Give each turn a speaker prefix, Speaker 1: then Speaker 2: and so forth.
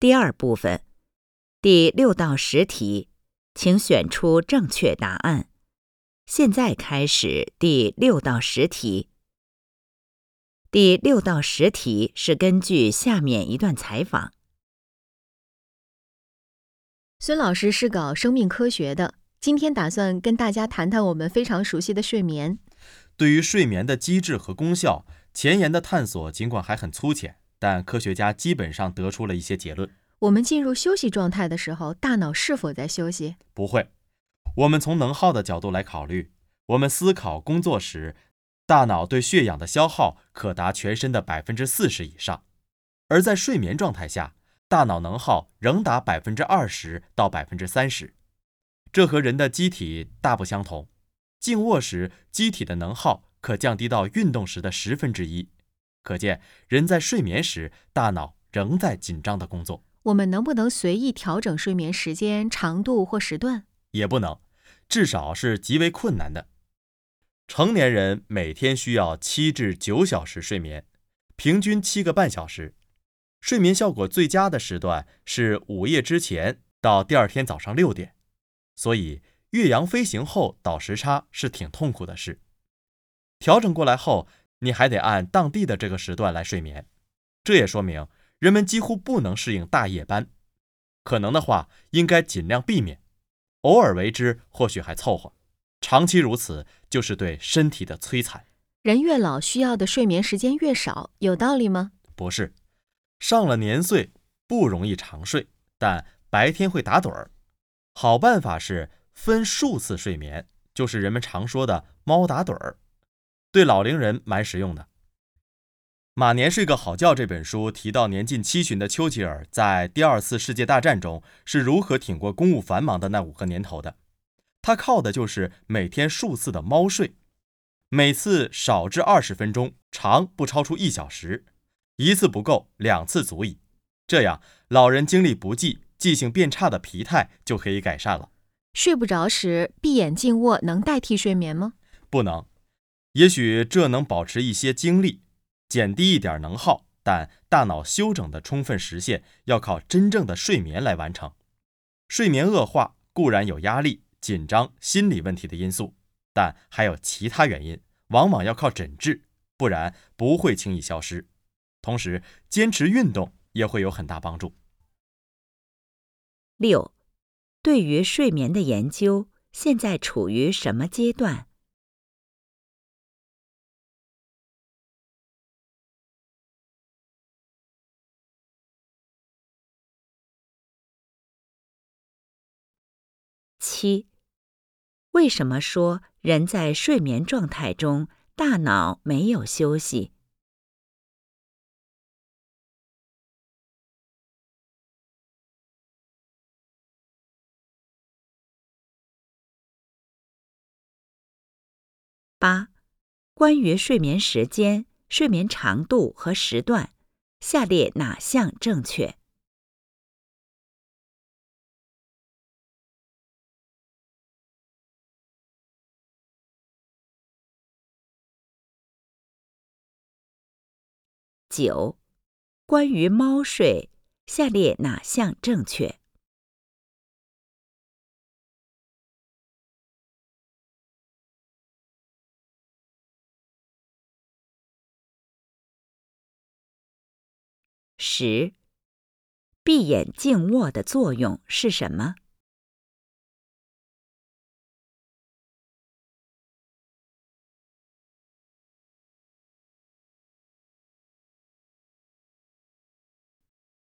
Speaker 1: 第二部分，第六到十题，请选出正确答案。现在开始第六到十题。第六到十题是根据下面一段采访。
Speaker 2: 孙老师是搞生命科学的，今天打算跟大家谈谈我们非常熟悉的睡眠。
Speaker 3: 对于睡眠的机制和功效，前沿的探索尽管还很粗浅，但科学家基本上得出了一些结论。
Speaker 2: 我们进入休息状态的时候，大脑是否在休息？
Speaker 3: 不会。我们从能耗的角度来考虑，我们思考工作时，大脑对血氧的消耗可达全身的百分之四十以上；而在睡眠状态下，大脑能耗仍达百分之二十到百分之三十。这和人的机体大不相同。静卧时，机体的能耗可降低到运动时的十分之一。可见，人在睡眠时，大脑仍在紧张的工作。
Speaker 2: 我们能不能随意调整睡眠时间长度或时段？
Speaker 3: 也不能，至少是极为困难的。成年人每天需要七至九小时睡眠，平均七个半小时。睡眠效果最佳的时段是午夜之前到第二天早上六点。所以，越洋飞行后倒时差是挺痛苦的事。调整过来后，你还得按当地的这个时段来睡眠。这也说明。人们几乎不能适应大夜班，可能的话，应该尽量避免。偶尔为之或许还凑合，长期如此就是对身体的摧残。
Speaker 2: 人越老，需要的睡眠时间越少，有道理吗？
Speaker 3: 不是，上了年岁不容易长睡，但白天会打盹儿。好办法是分数次睡眠，就是人们常说的“猫打盹儿”，对老龄人蛮实用的。《马年睡个好觉》这本书提到，年近七旬的丘吉尔在第二次世界大战中是如何挺过公务繁忙的那五个年头的。他靠的就是每天数次的猫睡，每次少至二十分钟，长不超出一小时，一次不够，两次足矣。这样，老人精力不济、记性变差的疲态就可以改善了。
Speaker 2: 睡不着时，闭眼静卧能代替睡眠吗？
Speaker 3: 不能，也许这能保持一些精力。减低一点能耗，但大脑休整的充分实现要靠真正的睡眠来完成。睡眠恶化固然有压力、紧张、心理问题的因素，但还有其他原因，往往要靠诊治，不然不会轻易消失。同时，坚持运动也会有很大帮助。
Speaker 1: 六，对于睡眠的研究现在处于什么阶段？七，为什么说人在睡眠状态中大脑没有休息？八，关于睡眠时间、睡眠长度和时段，下列哪项正确？九，关于猫睡，下列哪项正确？十，闭眼静卧的作用是什么？